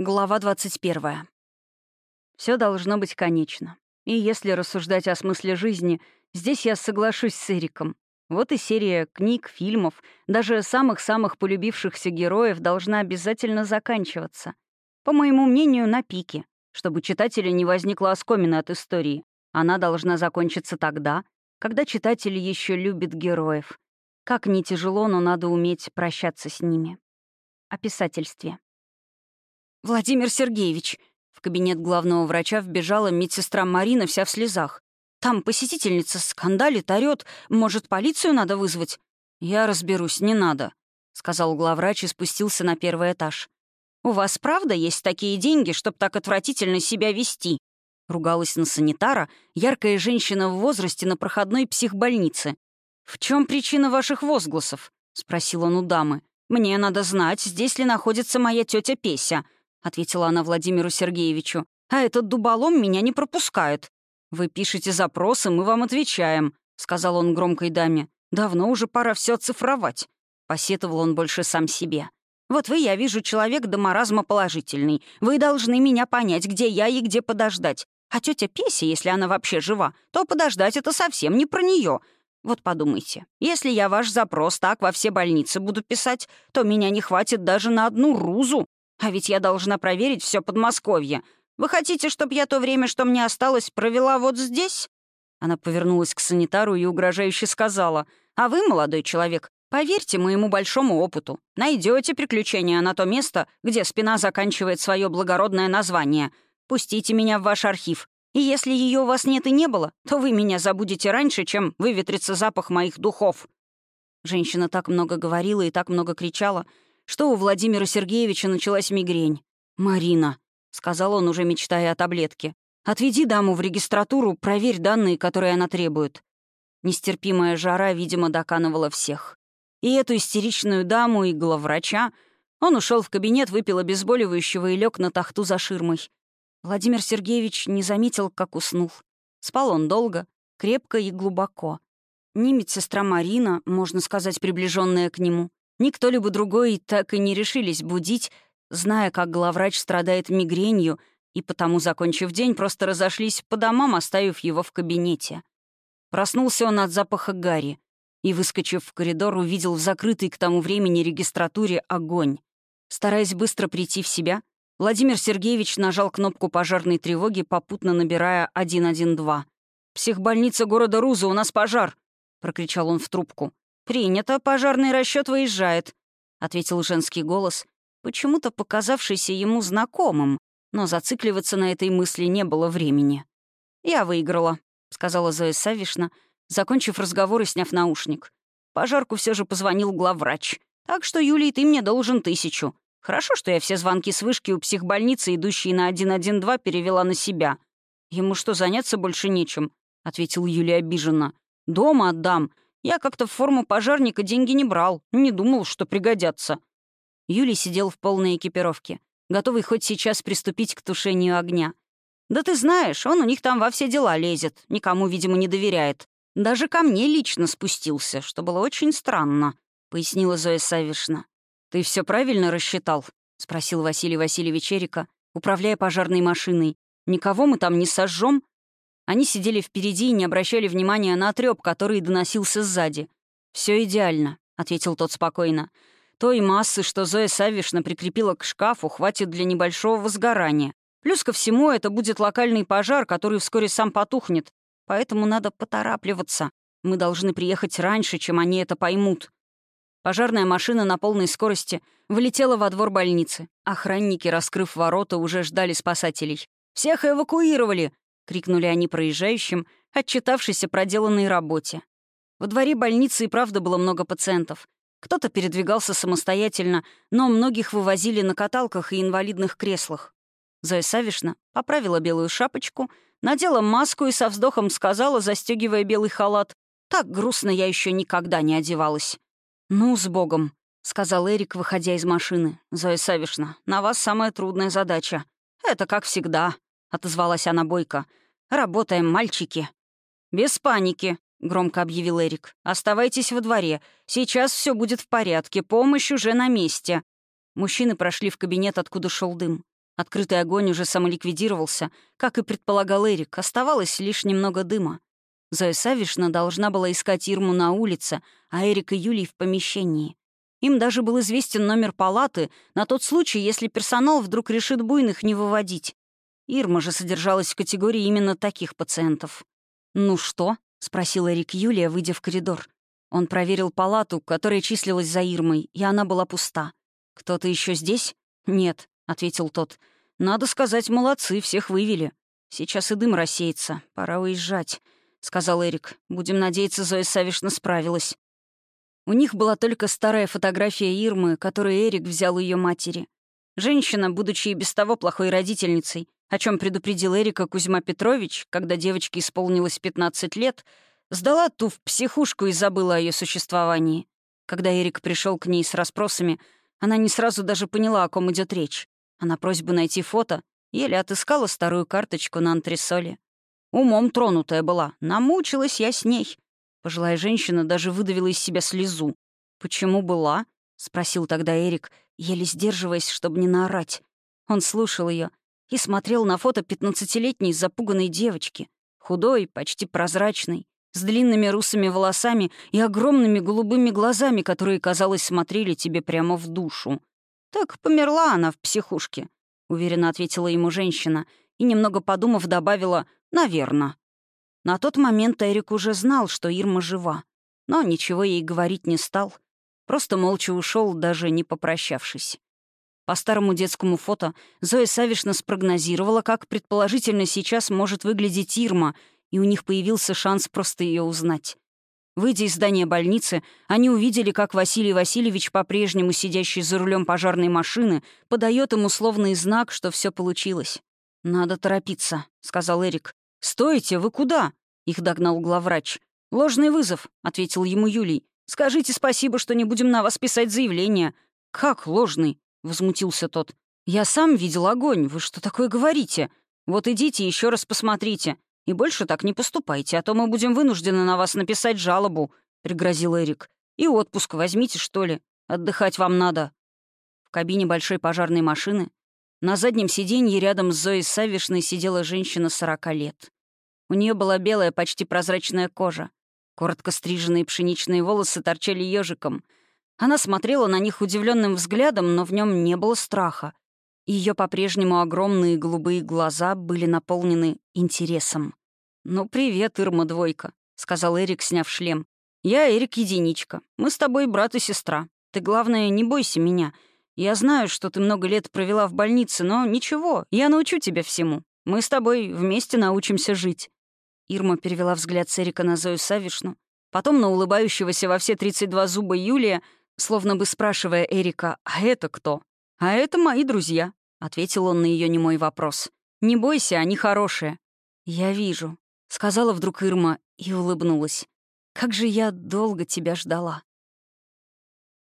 Глава 21. Все должно быть конечно. И если рассуждать о смысле жизни, здесь я соглашусь с Эриком. Вот и серия книг, фильмов, даже самых-самых полюбившихся героев должна обязательно заканчиваться. По моему мнению, на пике, чтобы читателя не возникло оскомины от истории. Она должна закончиться тогда, когда читатель еще любит героев. Как ни тяжело, но надо уметь прощаться с ними. О писательстве. «Владимир Сергеевич!» В кабинет главного врача вбежала медсестра Марина вся в слезах. «Там посетительница скандалит, орёт. Может, полицию надо вызвать?» «Я разберусь, не надо», — сказал главврач и спустился на первый этаж. «У вас правда есть такие деньги, чтобы так отвратительно себя вести?» Ругалась на санитара яркая женщина в возрасте на проходной психбольнице. «В чем причина ваших возгласов?» — спросил он у дамы. «Мне надо знать, здесь ли находится моя тетя Песя», — ответила она Владимиру Сергеевичу. «А этот дуболом меня не пропускает». «Вы пишете запросы, мы вам отвечаем», — сказал он громкой даме. «Давно уже пора все оцифровать». Посетовал он больше сам себе. «Вот вы, я вижу, человек до маразма положительный. Вы должны меня понять, где я и где подождать. А тетя Песя, если она вообще жива, то подождать это совсем не про нее. Вот подумайте, если я ваш запрос так во все больницы буду писать, то меня не хватит даже на одну рузу. А ведь я должна проверить все Подмосковье. Вы хотите, чтобы я то время, что мне осталось, провела вот здесь?» Она повернулась к санитару и угрожающе сказала. «А вы, молодой человек, поверьте моему большому опыту. Найдете приключения на то место, где спина заканчивает свое благородное название. Пустите меня в ваш архив. И если ее у вас нет и не было, то вы меня забудете раньше, чем выветрится запах моих духов». Женщина так много говорила и так много кричала, что у Владимира Сергеевича началась мигрень. «Марина», — сказал он, уже мечтая о таблетке, «отведи даму в регистратуру, проверь данные, которые она требует». Нестерпимая жара, видимо, доканывала всех. И эту истеричную даму, и главврача, он ушел в кабинет, выпил обезболивающего и лег на тахту за ширмой. Владимир Сергеевич не заметил, как уснул. Спал он долго, крепко и глубоко. Ни медсестра Марина, можно сказать, приближенная к нему, Никто-либо другой так и не решились будить, зная, как главврач страдает мигренью, и потому, закончив день, просто разошлись по домам, оставив его в кабинете. Проснулся он от запаха гари и, выскочив в коридор, увидел в закрытой к тому времени регистратуре огонь. Стараясь быстро прийти в себя, Владимир Сергеевич нажал кнопку пожарной тревоги, попутно набирая 112. «Психбольница города Руза, у нас пожар!» — прокричал он в трубку. «Принято, пожарный расчет выезжает», — ответил женский голос, почему-то показавшийся ему знакомым, но зацикливаться на этой мысли не было времени. «Я выиграла», — сказала Зоя Савишна, закончив разговор и сняв наушник. Пожарку все же позвонил главврач. «Так что, Юлий, ты мне должен тысячу. Хорошо, что я все звонки с вышки у психбольницы, идущие на 112, перевела на себя. Ему что, заняться больше нечем?» — ответил Юлия обиженно. «Дома отдам. Я как-то в форму пожарника деньги не брал, не думал, что пригодятся». Юлий сидел в полной экипировке, готовый хоть сейчас приступить к тушению огня. «Да ты знаешь, он у них там во все дела лезет, никому, видимо, не доверяет. Даже ко мне лично спустился, что было очень странно», — пояснила Зоя Савишна. «Ты все правильно рассчитал?» — спросил Василий Васильевич Эрика, управляя пожарной машиной. «Никого мы там не сожжем? Они сидели впереди и не обращали внимания на трёп, который доносился сзади. Все идеально», — ответил тот спокойно. «Той массы, что Зоя Савишна прикрепила к шкафу, хватит для небольшого возгорания. Плюс ко всему, это будет локальный пожар, который вскоре сам потухнет. Поэтому надо поторапливаться. Мы должны приехать раньше, чем они это поймут». Пожарная машина на полной скорости влетела во двор больницы. Охранники, раскрыв ворота, уже ждали спасателей. «Всех эвакуировали!» Крикнули они проезжающим, отчитавшись о проделанной работе. Во дворе больницы и правда было много пациентов. Кто-то передвигался самостоятельно, но многих вывозили на каталках и инвалидных креслах. Зоя Савишна поправила белую шапочку, надела маску и со вздохом сказала, застегивая белый халат, «Так грустно я еще никогда не одевалась». «Ну, с Богом», — сказал Эрик, выходя из машины. «Зоя Савишна, на вас самая трудная задача». «Это как всегда», — отозвалась она бойко. «Работаем, мальчики». «Без паники», — громко объявил Эрик. «Оставайтесь во дворе. Сейчас все будет в порядке. Помощь уже на месте». Мужчины прошли в кабинет, откуда шел дым. Открытый огонь уже самоликвидировался, как и предполагал Эрик, оставалось лишь немного дыма. Зоя Савишна должна была искать Ирму на улице, а Эрик и Юлий в помещении. Им даже был известен номер палаты на тот случай, если персонал вдруг решит буйных не выводить. Ирма же содержалась в категории именно таких пациентов. «Ну что?» — спросил Эрик Юлия, выйдя в коридор. Он проверил палату, которая числилась за Ирмой, и она была пуста. «Кто-то еще здесь?» «Нет», — ответил тот. «Надо сказать, молодцы, всех вывели. Сейчас и дым рассеется. Пора уезжать», — сказал Эрик. «Будем надеяться, Зоя Савишна справилась». У них была только старая фотография Ирмы, которую Эрик взял у ее матери. Женщина, будучи и без того плохой родительницей, о чем предупредил Эрика Кузьма Петрович, когда девочке исполнилось 15 лет, сдала ту в психушку и забыла о ее существовании. Когда Эрик пришел к ней с расспросами, она не сразу даже поняла, о ком идет речь. А на просьбу найти фото еле отыскала старую карточку на антресоле. Умом тронутая была, намучилась я с ней. Пожилая женщина даже выдавила из себя слезу. «Почему была?» — спросил тогда Эрик, еле сдерживаясь, чтобы не наорать. Он слушал ее и смотрел на фото пятнадцатилетней запуганной девочки, худой, почти прозрачной, с длинными русыми волосами и огромными голубыми глазами, которые, казалось, смотрели тебе прямо в душу. «Так померла она в психушке», — уверенно ответила ему женщина и, немного подумав, добавила «наверно». На тот момент Эрик уже знал, что Ирма жива, но ничего ей говорить не стал, просто молча ушел, даже не попрощавшись. По старому детскому фото Зоя Савишна спрогнозировала, как предположительно сейчас может выглядеть Ирма, и у них появился шанс просто ее узнать. Выйдя из здания больницы, они увидели, как Василий Васильевич, по-прежнему сидящий за рулем пожарной машины, подает им условный знак, что все получилось. «Надо торопиться», — сказал Эрик. «Стойте, вы куда?» — их догнал главврач. «Ложный вызов», — ответил ему Юлий. «Скажите спасибо, что не будем на вас писать заявление». «Как ложный?» — возмутился тот. «Я сам видел огонь. Вы что такое говорите? Вот идите еще раз посмотрите. И больше так не поступайте, а то мы будем вынуждены на вас написать жалобу», — пригрозил Эрик. «И отпуск возьмите, что ли. Отдыхать вам надо». В кабине большой пожарной машины на заднем сиденье рядом с Зоей Савишной сидела женщина сорока лет. У нее была белая, почти прозрачная кожа. Коротко стриженные пшеничные волосы торчали ежиком — она смотрела на них удивленным взглядом, но в нем не было страха. Ее по-прежнему огромные голубые глаза были наполнены интересом. «Ну, привет, Ирма-двойка», — сказал Эрик, сняв шлем. «Я Эрик-единичка. Мы с тобой брат и сестра. Ты, главное, не бойся меня. Я знаю, что ты много лет провела в больнице, но ничего, я научу тебя всему. Мы с тобой вместе научимся жить». Ирма перевела взгляд с Эрика на Зою Савишну, потом на улыбающегося во все 32 зуба Юлия, словно бы спрашивая Эрика, «А это кто?» «А это мои друзья», — ответил он на ее немой вопрос. «Не бойся, они хорошие». «Я вижу», — сказала вдруг Ирма и улыбнулась. «Как же я долго тебя ждала».